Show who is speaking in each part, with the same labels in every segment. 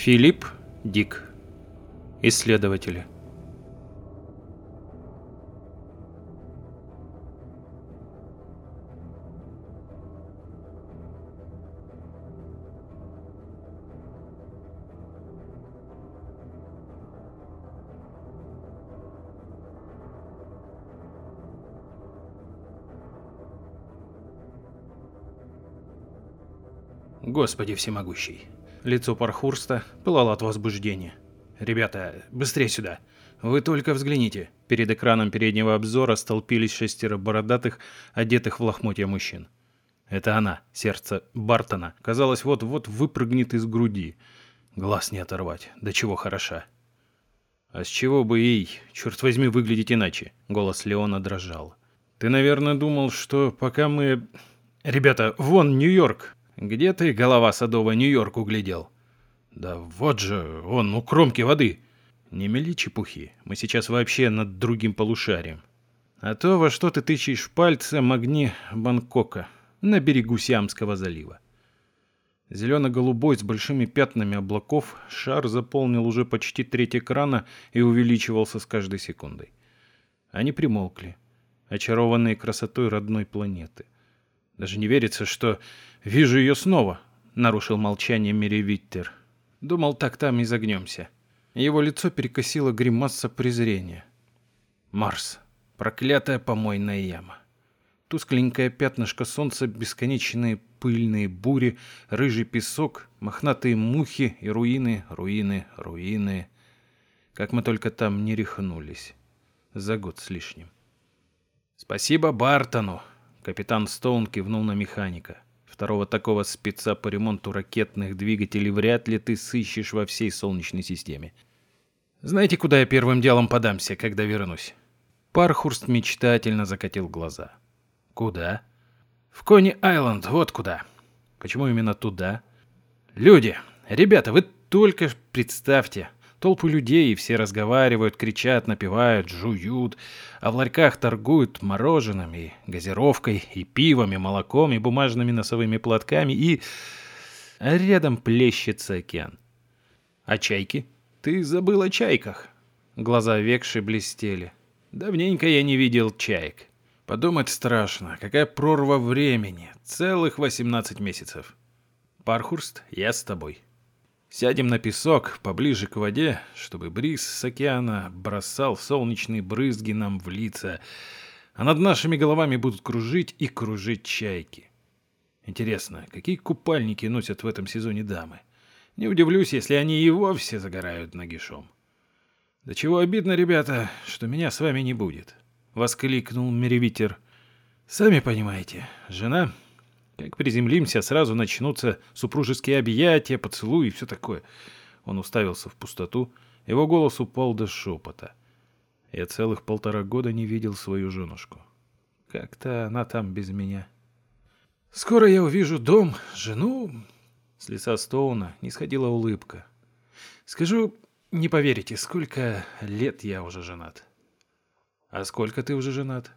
Speaker 1: Филипп Дик. Исследователи. Господи всемогущий. Лицо Пархурста пылало от возбуждения. «Ребята, быстрее сюда! Вы только взгляните!» Перед экраном переднего обзора столпились шестеро бородатых, одетых в лохмотья мужчин. Это она, сердце Бартона, казалось, вот-вот выпрыгнет из груди. Глаз не оторвать, до чего хороша. «А с чего бы ей, черт возьми, выглядеть иначе?» Голос Леона дрожал. «Ты, наверное, думал, что пока мы...» «Ребята, вон Нью-Йорк! Где ты, голова садовая, Нью-Йорк углядел? Да вот же, он у кромки воды. Не мели чепухи, мы сейчас вообще над другим полушарием. А то, во что ты тычешь пальцем огни Бангкока на берегу Сиамского залива. Зелено-голубой с большими пятнами облаков шар заполнил уже почти треть экрана и увеличивался с каждой секундой. Они примолкли, очарованные красотой родной планеты. Даже не верится, что вижу ее снова, нарушил молчание Меревиттер. Думал, так там и загнемся. Его лицо перекосило гримаса презрения. Марс. Проклятая помойная яма. Тускленькое пятнышко солнца, бесконечные пыльные бури, рыжий песок, мохнатые мухи и руины, руины, руины. Как мы только там не рехнулись. За год с лишним. Спасибо Бартону, Капитан Стоун кивнул на механика. Второго такого спеца по ремонту ракетных двигателей вряд ли ты сыщешь во всей Солнечной системе. Знаете, куда я первым делом подамся, когда вернусь? Пархурст мечтательно закатил глаза. Куда? В Кони-Айленд, вот куда. Почему именно туда? Люди, ребята, вы только представьте, Толпы людей, все разговаривают, кричат, напевают, жуют, а в ларьках торгуют мороженым и газировкой, и пивом, и молоком, и бумажными носовыми платками, и... А рядом плещется океан. А чайки? Ты забыл о чайках. Глаза Векши блестели. Давненько я не видел чаек. Подумать страшно, какая прорва времени. Целых 18 месяцев. Пархурст, я с тобой. Сядем на песок поближе к воде, чтобы бриз с океана бросал солнечные брызги нам в лица, а над нашими головами будут кружить и кружить чайки. Интересно, какие купальники носят в этом сезоне дамы? Не удивлюсь, если они и вовсе загорают нагишом. «Да чего обидно, ребята, что меня с вами не будет», — воскликнул Меревитер. «Сами понимаете, жена как приземлимся, сразу начнутся супружеские объятия, поцелуи и все такое. Он уставился в пустоту, его голос упал до шепота. Я целых полтора года не видел свою женушку. Как-то она там без меня. Скоро я увижу дом, жену. С лица Стоуна не сходила улыбка. Скажу, не поверите, сколько лет я уже женат. А сколько ты уже женат?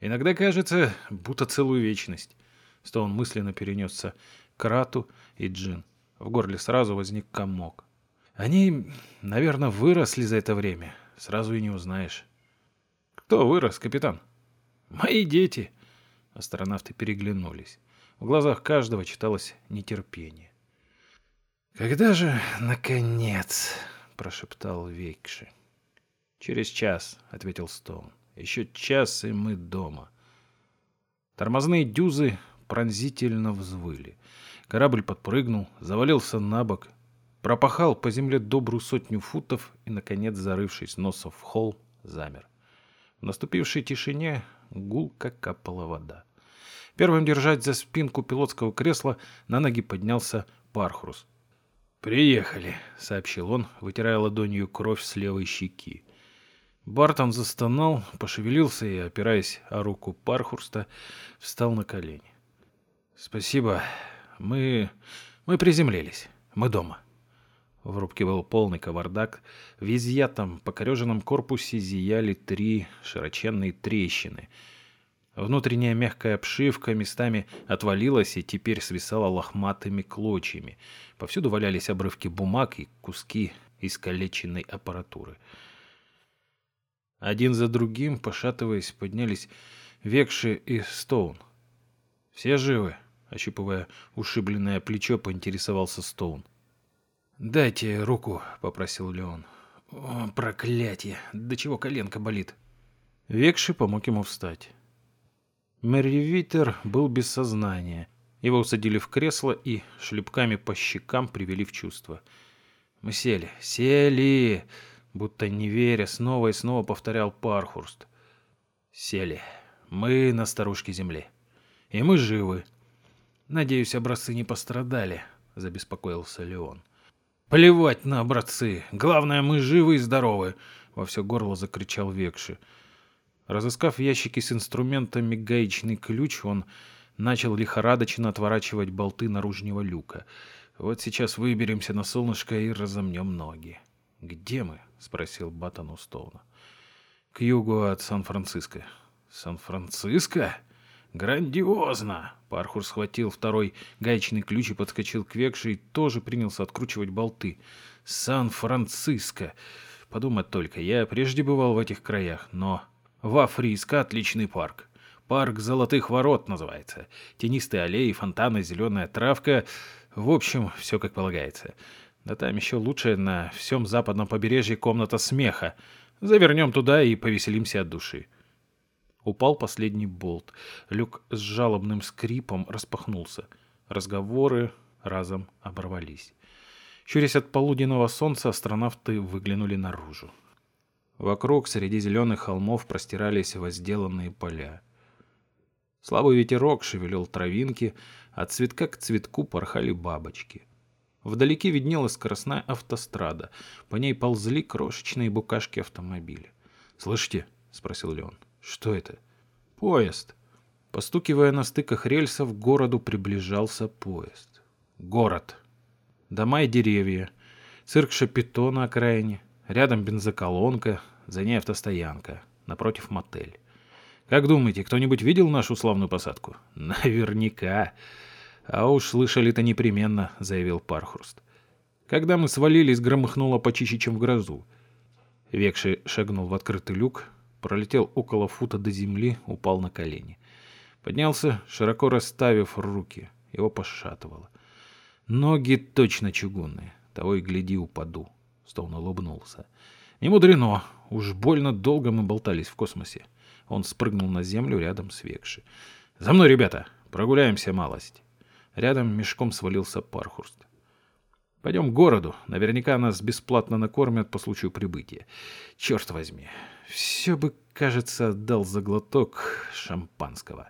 Speaker 1: Иногда кажется, будто целую вечность. Стоун мысленно перенесся к Рату и Джин. В горле сразу возник комок. Они, наверное, выросли за это время. Сразу и не узнаешь. Кто вырос, капитан? Мои дети. Астронавты переглянулись. В глазах каждого читалось нетерпение. «Когда же, наконец?» — прошептал Вейкши. «Через час», — ответил Стоун. «Еще час, и мы дома». Тормозные дюзы пронзительно взвыли. Корабль подпрыгнул, завалился на бок, пропахал по земле добрую сотню футов и, наконец, зарывшись носом в холл, замер. В наступившей тишине гулко капала вода. Первым держать за спинку пилотского кресла на ноги поднялся Пархрус. «Приехали», — сообщил он, вытирая ладонью кровь с левой щеки. Бартон застонал, пошевелился и, опираясь о руку Пархурста, встал на колени. «Спасибо. Мы... мы приземлились. Мы дома». В рубке был полный кавардак. В изъятом, покореженном корпусе зияли три широченные трещины. Внутренняя мягкая обшивка местами отвалилась и теперь свисала лохматыми клочьями. Повсюду валялись обрывки бумаг и куски искалеченной аппаратуры. Один за другим, пошатываясь, поднялись Векши и Стоун. «Все живы?» — ощупывая ушибленное плечо, поинтересовался Стоун. «Дайте руку», — попросил Леон. «О, проклятие! До чего коленка болит?» Векши помог ему встать. Мэри Витер был без сознания. Его усадили в кресло и шлепками по щекам привели в чувство. «Мы сели, сели!» Будто не веря, снова и снова повторял Пархурст. «Сели. Мы на старушке земле. И мы живы. Надеюсь, образцы не пострадали», — забеспокоился Леон. «Плевать на образцы. Главное, мы живы и здоровы!» — во все горло закричал Векши. Разыскав в ящике с инструментами гаечный ключ, он начал лихорадочно отворачивать болты наружнего люка. «Вот сейчас выберемся на солнышко и разомнем ноги». «Где мы?» — спросил Баттон у Стоуна. «К югу от Сан-Франциско». «Сан-Франциско? Грандиозно!» Пархур схватил второй гаечный ключ и подскочил к Векше и тоже принялся откручивать болты. «Сан-Франциско! Подумать только, я прежде бывал в этих краях, но во Фриско отличный парк. Парк Золотых Ворот называется. Тенистые аллеи, фонтаны, зеленая травка. В общем, все как полагается. Да там еще лучше на всем западном побережье комната смеха. Завернем туда и повеселимся от души. Упал последний болт. Люк с жалобным скрипом распахнулся. Разговоры разом оборвались. Щурясь от полуденного солнца, астронавты выглянули наружу. Вокруг среди зеленых холмов простирались возделанные поля. Слабый ветерок шевелил травинки, от цветка к цветку порхали бабочки. Вдалеке виднелась скоростная автострада, по ней ползли крошечные букашки автомобиля. «Слышите?» — спросил Леон. «Что это?» «Поезд». Постукивая на стыках рельсов, к городу приближался поезд. Город. Дома и деревья. Цирк Шапито на окраине. Рядом бензоколонка, за ней автостоянка, напротив мотель. Как думаете, кто-нибудь видел нашу славную посадку? Наверняка. А уж слышали-то непременно, заявил Пархурст. Когда мы свалились, громыхнуло почище, чем в грозу. Векши шагнул в открытый люк, пролетел около фута до земли, упал на колени. Поднялся, широко расставив руки. Его пошатывало. Ноги точно чугунные. Того и гляди, упаду. Стоун улыбнулся. «Не мудрено. Уж больно долго мы болтались в космосе». Он спрыгнул на землю рядом с Векши. «За мной, ребята! Прогуляемся малость!» Рядом мешком свалился Пархурст. «Пойдем к городу. Наверняка нас бесплатно накормят по случаю прибытия. Черт возьми, все бы, кажется, дал за глоток шампанского».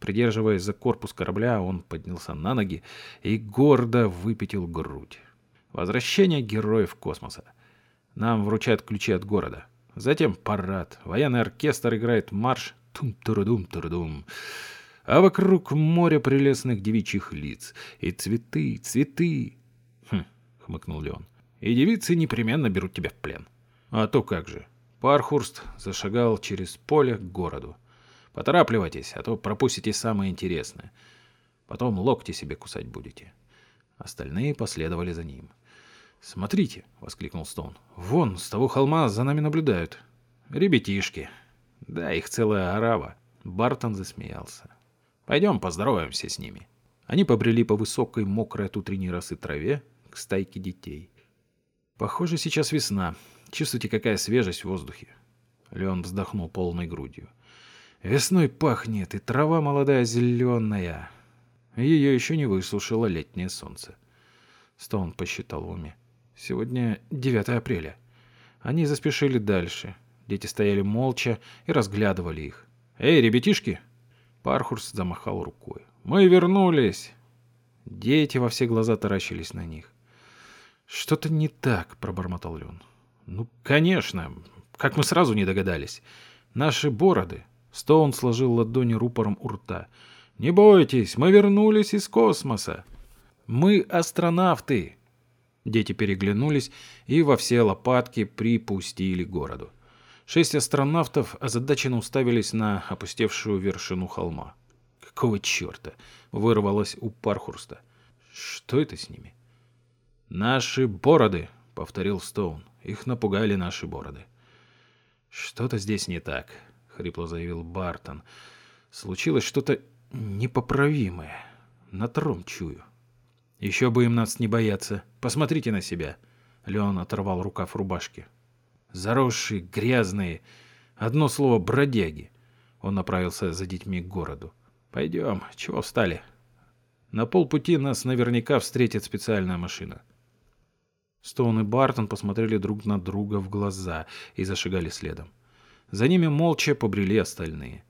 Speaker 1: Придерживаясь за корпус корабля, он поднялся на ноги и гордо выпятил грудь. Возвращение героев космоса. Нам вручают ключи от города. Затем парад. Военный оркестр играет марш тум-турудум-турудум. А вокруг море прелестных девичьих лиц. И цветы, цветы. Хм, хмыкнул Леон. И девицы непременно берут тебя в плен. А то как же. Пархурст зашагал через поле к городу. Поторапливайтесь, а то пропустите самое интересное. Потом локти себе кусать будете. Остальные последовали за ним. «Смотрите!» — воскликнул Стоун. «Вон, с того холма за нами наблюдают. Ребятишки. Да, их целая орава». Бартон засмеялся. «Пойдем поздороваемся с ними». Они побрели по высокой, мокрой от утренней росы траве к стайке детей. «Похоже, сейчас весна. Чувствуете, какая свежесть в воздухе?» Леон вздохнул полной грудью. «Весной пахнет, и трава молодая зеленая. Ее еще не высушило летнее солнце». Стоун посчитал в уме. Сегодня 9 апреля. Они заспешили дальше. Дети стояли молча и разглядывали их. «Эй, ребятишки!» Пархурс замахал рукой. «Мы вернулись!» Дети во все глаза таращились на них. «Что-то не так», — пробормотал Лен. «Ну, конечно. Как мы сразу не догадались. Наши бороды». Стоун сложил ладони рупором у рта. «Не бойтесь, мы вернулись из космоса. Мы астронавты. Дети переглянулись и во все лопатки припустили городу. Шесть астронавтов озадаченно уставились на опустевшую вершину холма. «Какого черта?» — вырвалось у Пархурста. «Что это с ними?» «Наши бороды!» — повторил Стоун. «Их напугали наши бороды». «Что-то здесь не так», — хрипло заявил Бартон. «Случилось что-то непоправимое. Натром чую». «Еще бы им нас не бояться. Посмотрите на себя». Леон оторвал рукав рубашки. Заросшие, грязные. Одно слово «бродяги». Он направился за детьми к городу. «Пойдем, чего встали?» На полпути нас наверняка встретит специальная машина. Стоун и Бартон посмотрели друг на друга в глаза и зашагали следом. За ними молча побрели остальные.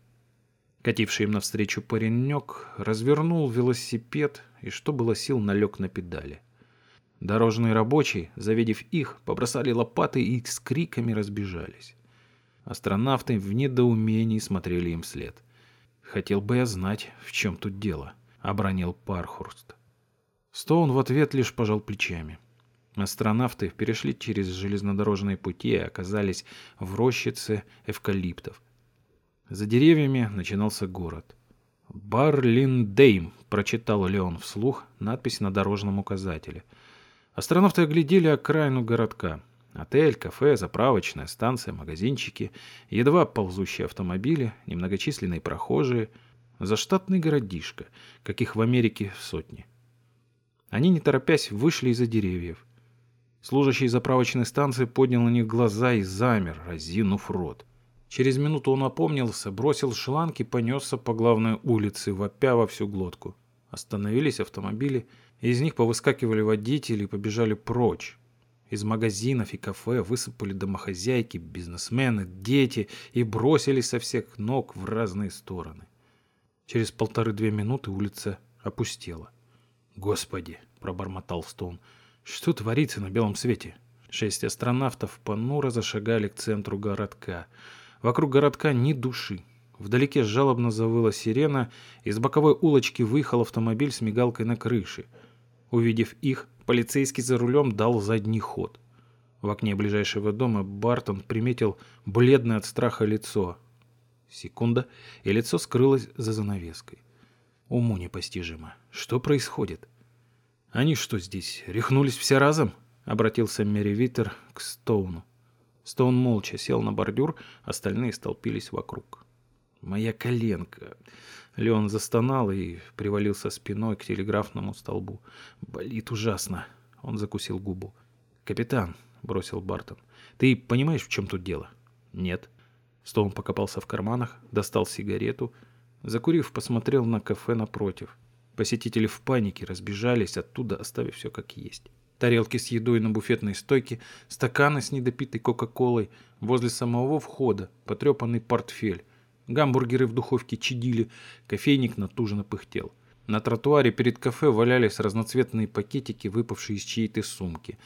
Speaker 1: Кативший им навстречу паренек развернул велосипед и, что было сил, налег на педали. Дорожные рабочие, завидев их, побросали лопаты и с криками разбежались. Астронавты в недоумении смотрели им вслед. «Хотел бы я знать, в чем тут дело», — обронил Пархурст. Стоун в ответ лишь пожал плечами. Астронавты перешли через железнодорожные пути и оказались в рощице эвкалиптов. За деревьями начинался город. «Барлиндейм», — прочитал Леон вслух надпись на дорожном указателе — Астронавты оглядели окраину городка. Отель, кафе, заправочная станция, магазинчики, едва ползущие автомобили, немногочисленные прохожие. Заштатный городишко, каких в Америке сотни. Они, не торопясь, вышли из-за деревьев. Служащий заправочной станции поднял на них глаза и замер, разинув рот. Через минуту он опомнился, бросил шланг и понесся по главной улице, вопя во всю глотку. Остановились автомобили, из них повыскакивали водители и побежали прочь. Из магазинов и кафе высыпали домохозяйки, бизнесмены, дети и бросились со всех ног в разные стороны. Через полторы-две минуты улица опустела. «Господи!» — пробормотал Стоун. «Что творится на белом свете?» Шесть астронавтов понуро зашагали к центру городка. Вокруг городка ни души. Вдалеке жалобно завыла сирена, из боковой улочки выехал автомобиль с мигалкой на крыше — Увидев их, полицейский за рулем дал задний ход. В окне ближайшего дома Бартон приметил бледное от страха лицо. Секунда, и лицо скрылось за занавеской. Уму непостижимо. Что происходит? Они что здесь, рехнулись все разом? Обратился Мэри Виттер к Стоуну. Стоун молча сел на бордюр, остальные столпились вокруг. «Моя коленка!» Леон застонал и привалился спиной к телеграфному столбу. «Болит ужасно!» Он закусил губу. «Капитан!» — бросил Бартон. «Ты понимаешь, в чем тут дело?» «Нет». Стоун покопался в карманах, достал сигарету. Закурив, посмотрел на кафе напротив. Посетители в панике разбежались оттуда, оставив все как есть. Тарелки с едой на буфетной стойке, стаканы с недопитой кока-колой, возле самого входа потрепанный портфель. Гамбургеры в духовке чадили, кофейник натужно пыхтел. На тротуаре перед кафе валялись разноцветные пакетики, выпавшие из чьей-то сумки.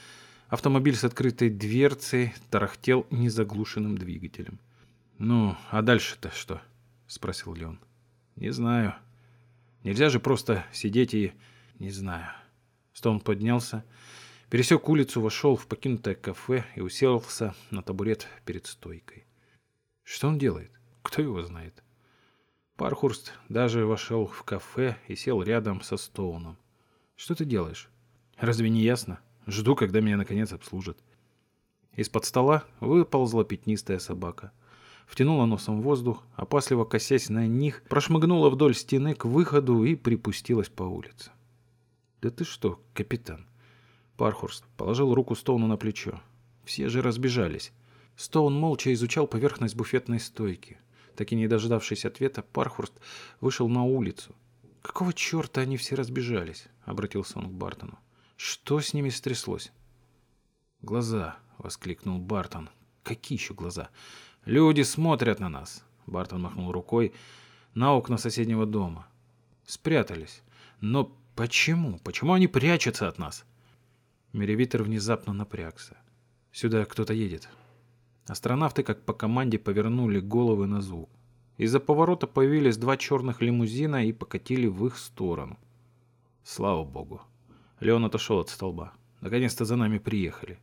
Speaker 1: Автомобиль с открытой дверцей тарахтел незаглушенным двигателем. «Ну, а дальше-то что?» — спросил Леон. «Не знаю. Нельзя же просто сидеть и... Не знаю». Стоун поднялся, пересек улицу, вошел в покинутое кафе и уселся на табурет перед стойкой. Что он делает? Кто его знает? Пархурст даже вошел в кафе и сел рядом со Стоуном. «Что ты делаешь? Разве не ясно? Жду, когда меня наконец обслужат». Из-под стола выползла пятнистая собака. Втянула носом воздух, опасливо косясь на них, прошмыгнула вдоль стены к выходу и припустилась по улице. «Да ты что, капитан?» Пархурст положил руку Стоуну на плечо. Все же разбежались. Стоун молча изучал поверхность буфетной стойки. Так и не дождавшись ответа, Пархурст вышел на улицу. «Какого черта они все разбежались?» — обратился он к Бартону. «Что с ними стряслось?» «Глаза!» — воскликнул Бартон. «Какие еще глаза?» «Люди смотрят на нас!» — Бартон махнул рукой на окна соседнего дома. «Спрятались. Но почему? Почему они прячутся от нас?» Меревитер внезапно напрягся. «Сюда кто-то едет. Астронавты, как по команде, повернули головы на звук. Из-за поворота появились два черных лимузина и покатили в их сторону. Слава богу. Леон отошел от столба. Наконец-то за нами приехали.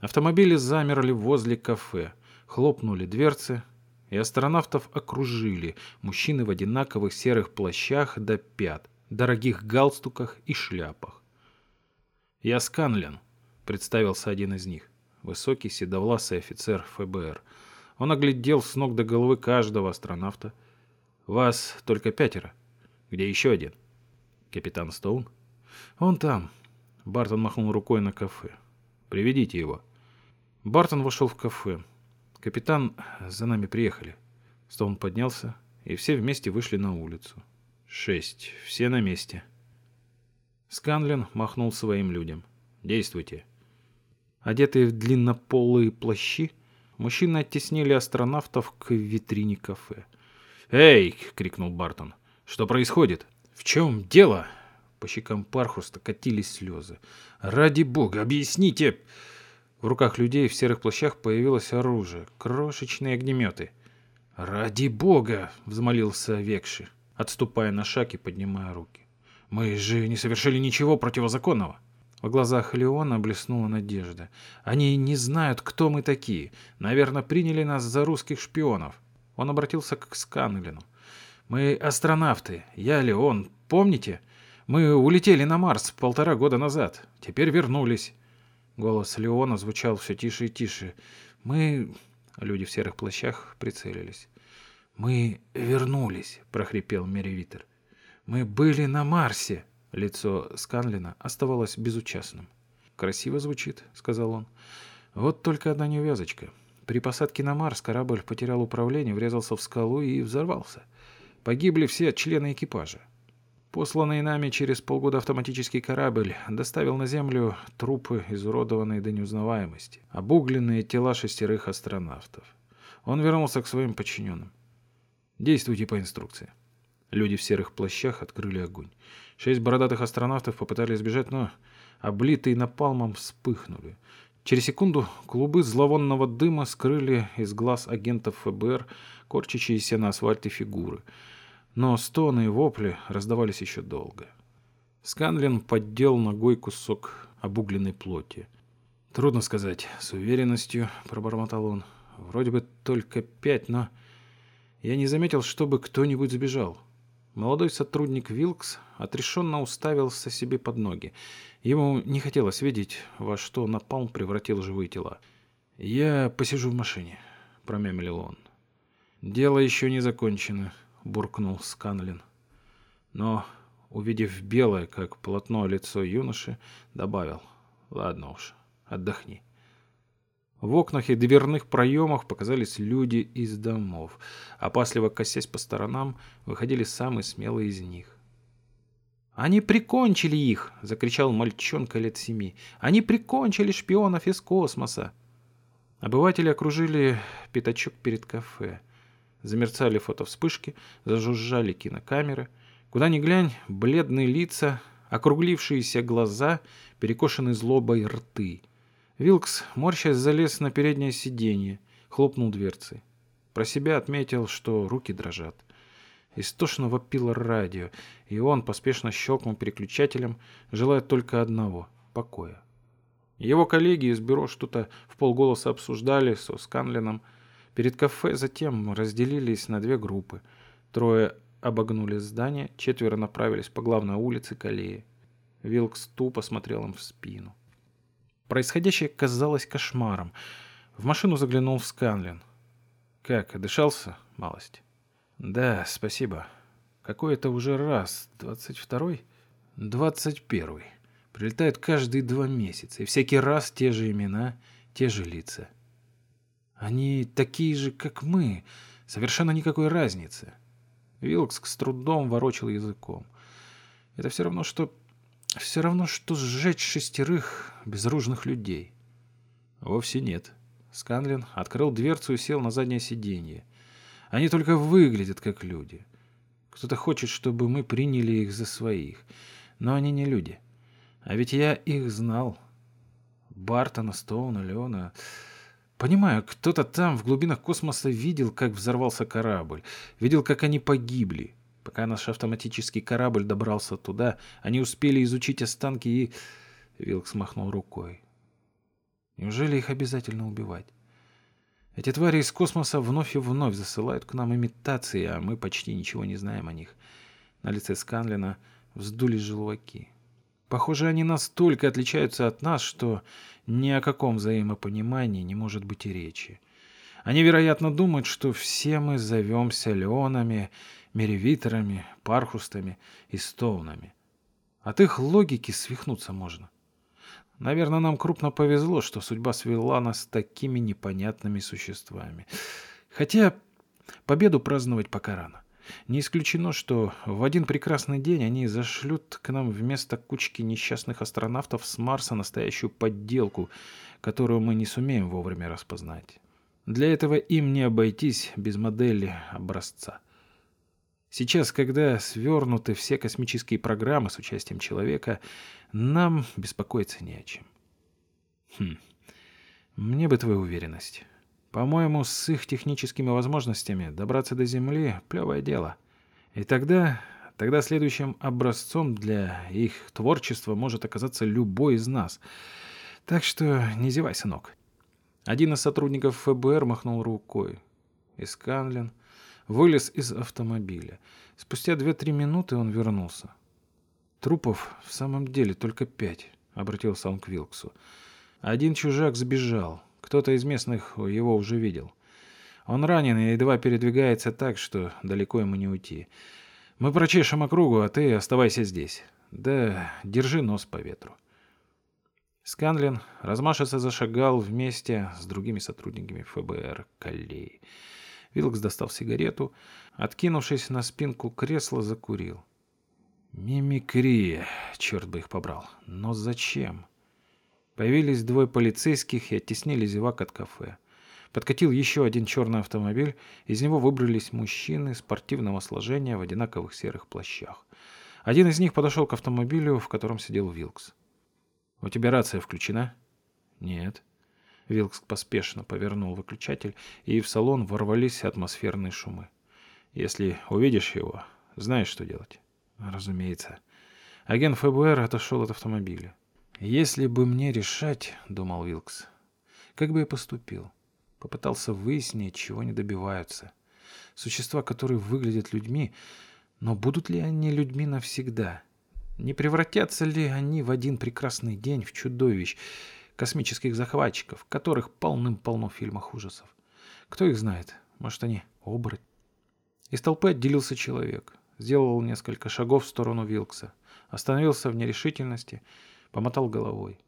Speaker 1: Автомобили замерли возле кафе. Хлопнули дверцы, и астронавтов окружили мужчины в одинаковых серых плащах до пят, дорогих галстуках и шляпах. «Я Сканлен», — представился один из них, высокий седовласый офицер ФБР. Он оглядел с ног до головы каждого астронавта. «Вас только пятеро. Где еще один?» «Капитан Стоун?» «Он там». Бартон махнул рукой на кафе. «Приведите его». Бартон вошел в кафе. «Капитан, за нами приехали». Стоун поднялся, и все вместе вышли на улицу. «Шесть. Все на месте». Сканлин махнул своим людям. «Действуйте». Одетые в длиннополые плащи, мужчины оттеснили астронавтов к витрине кафе. «Эй!» — крикнул Бартон. «Что происходит?» «В чем дело?» По щекам Пархуста катились слезы. «Ради бога, объясните!» В руках людей в серых плащах появилось оружие, крошечные огнеметы. «Ради бога!» — взмолился Векши, отступая на шаг и поднимая руки. «Мы же не совершили ничего противозаконного!» В глазах Леона блеснула надежда. «Они не знают, кто мы такие. Наверное, приняли нас за русских шпионов». Он обратился к Сканлину. «Мы астронавты. Я Леон. Помните? Мы улетели на Марс полтора года назад. Теперь вернулись. Голос Леона звучал все тише и тише. «Мы...» Люди в серых плащах прицелились. «Мы вернулись», — прохрипел Меревитер. «Мы были на Марсе». Лицо Сканлина оставалось безучастным. «Красиво звучит», — сказал он. «Вот только одна неувязочка. При посадке на Марс корабль потерял управление, врезался в скалу и взорвался. Погибли все члены экипажа. Посланный нами через полгода автоматический корабль доставил на Землю трупы, изуродованные до неузнаваемости, обугленные тела шестерых астронавтов. Он вернулся к своим подчиненным. «Действуйте по инструкции». Люди в серых плащах открыли огонь. Шесть бородатых астронавтов попытались сбежать, но облитые напалмом вспыхнули. Через секунду клубы зловонного дыма скрыли из глаз агентов ФБР корчащиеся на асфальте фигуры — но стоны и вопли раздавались еще долго. Сканлин поддел ногой кусок обугленной плоти. «Трудно сказать, с уверенностью», — пробормотал он. «Вроде бы только пять, но...» Я не заметил, чтобы кто-нибудь сбежал. Молодой сотрудник Вилкс отрешенно уставился себе под ноги. Ему не хотелось видеть, во что напалм превратил живые тела. «Я посижу в машине», — промямлил он. «Дело еще не закончено», — буркнул Сканлин. Но, увидев белое, как полотно лицо юноши, добавил. «Ладно уж, отдохни». В окнах и дверных проемах показались люди из домов. Опасливо косясь по сторонам, выходили самые смелые из них. «Они прикончили их!» — закричал мальчонка лет семи. «Они прикончили шпионов из космоса!» Обыватели окружили пятачок перед кафе. Замерцали фотовспышки, зажужжали кинокамеры. Куда ни глянь, бледные лица, округлившиеся глаза, перекошенные злобой рты. Вилкс, морщась, залез на переднее сиденье, хлопнул дверцей. Про себя отметил, что руки дрожат. Истошно вопило радио, и он поспешно щелкнул переключателем, желая только одного — покоя. Его коллеги из бюро что-то в полголоса обсуждали со Сканлином, Перед кафе затем разделились на две группы. Трое обогнули здание, четверо направились по главной улице к аллее. Вилкс тупо смотрел им в спину. Происходящее казалось кошмаром. В машину заглянул в Сканлин. «Как, дышался? Малость?» «Да, спасибо. Какой это уже раз? Двадцать второй?» «Двадцать первый. Прилетает каждые два месяца, и всякий раз те же имена, те же лица». Они такие же, как мы. Совершенно никакой разницы. Вилкс с трудом ворочил языком. Это все равно, что... Все равно, что сжечь шестерых безоружных людей. Вовсе нет. Сканлин открыл дверцу и сел на заднее сиденье. Они только выглядят как люди. Кто-то хочет, чтобы мы приняли их за своих. Но они не люди. А ведь я их знал. Бартона, Стоуна, Леона... Понимаю, кто-то там, в глубинах космоса, видел, как взорвался корабль, видел, как они погибли. Пока наш автоматический корабль добрался туда, они успели изучить останки и... Вилкс махнул рукой. Неужели их обязательно убивать? Эти твари из космоса вновь и вновь засылают к нам имитации, а мы почти ничего не знаем о них. На лице Сканлина вздулись желваки. Похоже, они настолько отличаются от нас, что ни о каком взаимопонимании не может быть и речи. Они, вероятно, думают, что все мы зовемся Леонами, Меревитерами, Пархустами и Стоунами. От их логики свихнуться можно. Наверное, нам крупно повезло, что судьба свела нас с такими непонятными существами. Хотя победу праздновать пока рано. Не исключено, что в один прекрасный день они зашлют к нам вместо кучки несчастных астронавтов с Марса настоящую подделку, которую мы не сумеем вовремя распознать. Для этого им не обойтись без модели образца. Сейчас, когда свернуты все космические программы с участием человека, нам беспокоиться не о чем. Хм. Мне бы твою уверенность. По-моему, с их техническими возможностями добраться до Земли — плевое дело. И тогда... Тогда следующим образцом для их творчества может оказаться любой из нас. Так что не зевай, сынок. Один из сотрудников ФБР махнул рукой. И Сканлин вылез из автомобиля. Спустя две-три минуты он вернулся. «Трупов в самом деле только пять», — обратился он к Вилксу. «Один чужак сбежал. Кто-то из местных его уже видел. Он ранен и едва передвигается так, что далеко ему не уйти. Мы прочешем округу, а ты оставайся здесь. Да держи нос по ветру». Сканлин размашисто зашагал вместе с другими сотрудниками ФБР к аллее. Вилкс достал сигарету, откинувшись на спинку кресла, закурил. Мимикрия, черт бы их побрал. Но зачем? Появились двое полицейских и оттеснили зевак от кафе. Подкатил еще один черный автомобиль, из него выбрались мужчины спортивного сложения в одинаковых серых плащах. Один из них подошел к автомобилю, в котором сидел Вилкс. «У тебя рация включена?» «Нет». Вилкс поспешно повернул выключатель, и в салон ворвались атмосферные шумы. «Если увидишь его, знаешь, что делать?» «Разумеется». Агент ФБР отошел от автомобиля. «Если бы мне решать, — думал Вилкс, — как бы я поступил? Попытался выяснить, чего они добиваются. Существа, которые выглядят людьми, но будут ли они людьми навсегда? Не превратятся ли они в один прекрасный день в чудовищ, космических захватчиков, которых полным-полно в фильмах ужасов. Кто их знает? Может, они оборотни? Из толпы отделился человек. Сделал несколько шагов в сторону Вилкса. Остановился в нерешительности, помотал головой.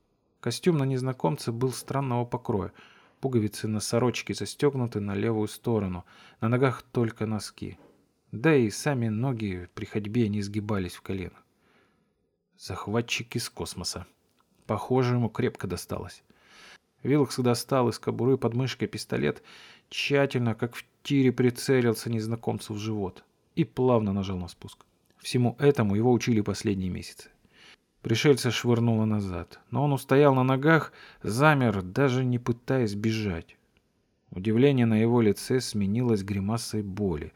Speaker 1: Костюм на незнакомце был странного покроя. Пуговицы на сорочке застегнуты на левую сторону, на ногах только носки. Да и сами ноги при ходьбе не сгибались в колено. Захватчики из космоса. Похоже, ему крепко досталось. Вилкс достал из кобуры под мышкой пистолет, тщательно, как в тире, прицелился незнакомцу в живот и плавно нажал на спуск. Всему этому его учили последние месяцы. Пришельца швырнуло назад, но он устоял на ногах, замер, даже не пытаясь бежать. Удивление на его лице сменилось гримасой боли.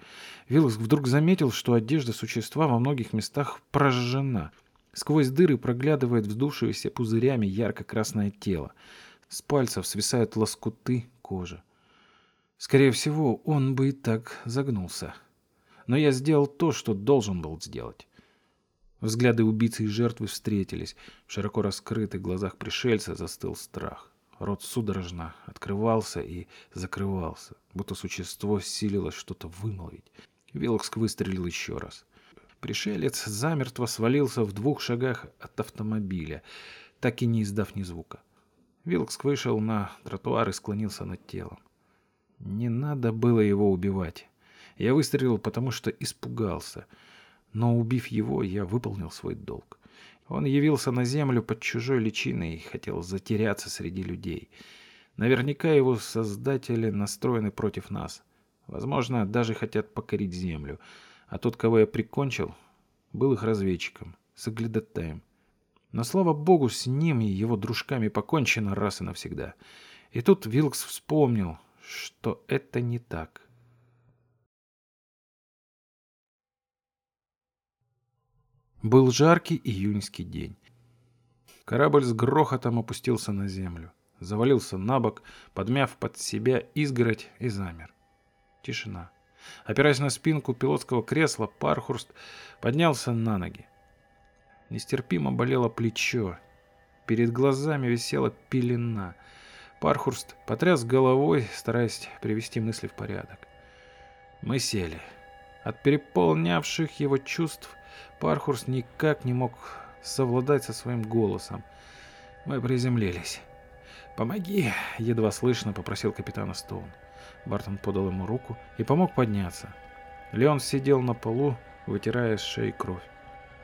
Speaker 1: Вилкс вдруг заметил, что одежда существа во многих местах прожжена — Сквозь дыры проглядывает вздувшееся пузырями ярко-красное тело. С пальцев свисают лоскуты кожи. Скорее всего, он бы и так загнулся. Но я сделал то, что должен был сделать. Взгляды убийцы и жертвы встретились. В широко раскрытых глазах пришельца застыл страх. Рот судорожно открывался и закрывался, будто существо силилось что-то вымолвить. Вилокск выстрелил еще раз. Пришелец замертво свалился в двух шагах от автомобиля, так и не издав ни звука. Вилкс вышел на тротуар и склонился над телом. Не надо было его убивать. Я выстрелил, потому что испугался. Но убив его, я выполнил свой долг. Он явился на землю под чужой личиной и хотел затеряться среди людей. Наверняка его создатели настроены против нас. Возможно, даже хотят покорить землю. А тот, кого я прикончил, был их разведчиком, соглядатаем. Но, слава богу, с ним и его дружками покончено раз и навсегда. И тут Вилкс вспомнил, что это не так. Был жаркий июньский день. Корабль с грохотом опустился на землю. завалился на бок, подмяв под себя изгородь и замер. Тишина. Опираясь на спинку пилотского кресла, Пархурст поднялся на ноги. Нестерпимо болело плечо. Перед глазами висела пелена. Пархурст потряс головой, стараясь привести мысли в порядок. Мы сели. От переполнявших его чувств Пархурст никак не мог совладать со своим голосом. Мы приземлились. «Помоги!» — едва слышно попросил капитана Стоун. Бартон подал ему руку и помог подняться. Леон сидел на полу, вытирая с шеи кровь.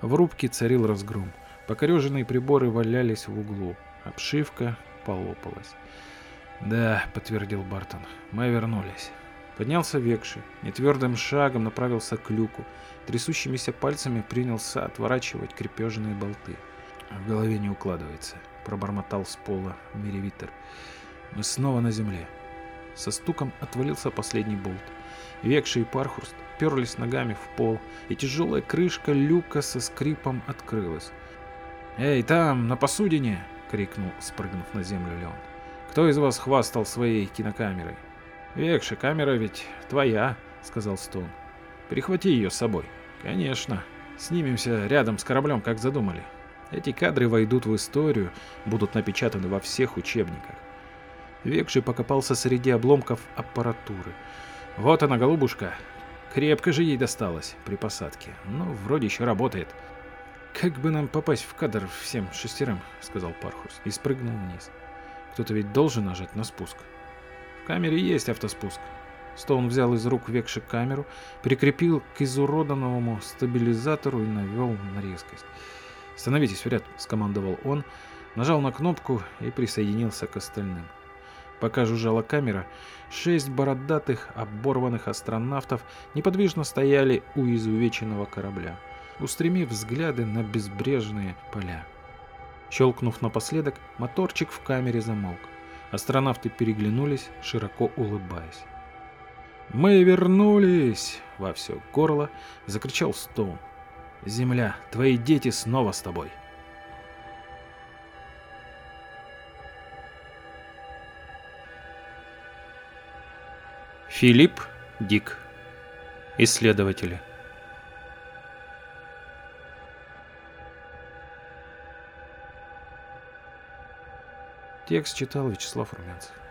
Speaker 1: В рубке царил разгром. Покореженные приборы валялись в углу. Обшивка полопалась. «Да», — подтвердил Бартон, — «мы вернулись». Поднялся Векши, нетвердым шагом направился к люку, трясущимися пальцами принялся отворачивать крепежные болты. В голове не укладывается, пробормотал с пола Меревитер. Мы снова на земле. Со стуком отвалился последний болт. Векши и Пархурст перлись ногами в пол, и тяжелая крышка люка со скрипом открылась. «Эй, там, на посудине!» — крикнул, спрыгнув на землю Леон. «Кто из вас хвастал своей кинокамерой?» «Векши, камера ведь твоя», — сказал Стоун. «Перехвати ее с собой». «Конечно. Снимемся рядом с кораблем, как задумали. Эти кадры войдут в историю, будут напечатаны во всех учебниках». Векши покопался среди обломков аппаратуры. «Вот она, голубушка. Крепко же ей досталось при посадке. Ну, вроде еще работает». «Как бы нам попасть в кадр всем шестерым?» — сказал Пархус и спрыгнул вниз. «Кто-то ведь должен нажать на спуск». В камере есть автоспуск. Стоун взял из рук Векши камеру, прикрепил к изуроданному стабилизатору и навел на резкость. «Становитесь в ряд», — скомандовал он, нажал на кнопку и присоединился к остальным. Пока жужжала камера, шесть бородатых, оборванных астронавтов неподвижно стояли у изувеченного корабля, устремив взгляды на безбрежные поля. Щелкнув напоследок, моторчик в камере замолк. Астронавты переглянулись, широко улыбаясь. «Мы вернулись!» — во все горло закричал Стоун. «Земля, твои дети снова с тобой!» Филипп Дик. Исследователи. Текст читал Вячеслав Румянцев.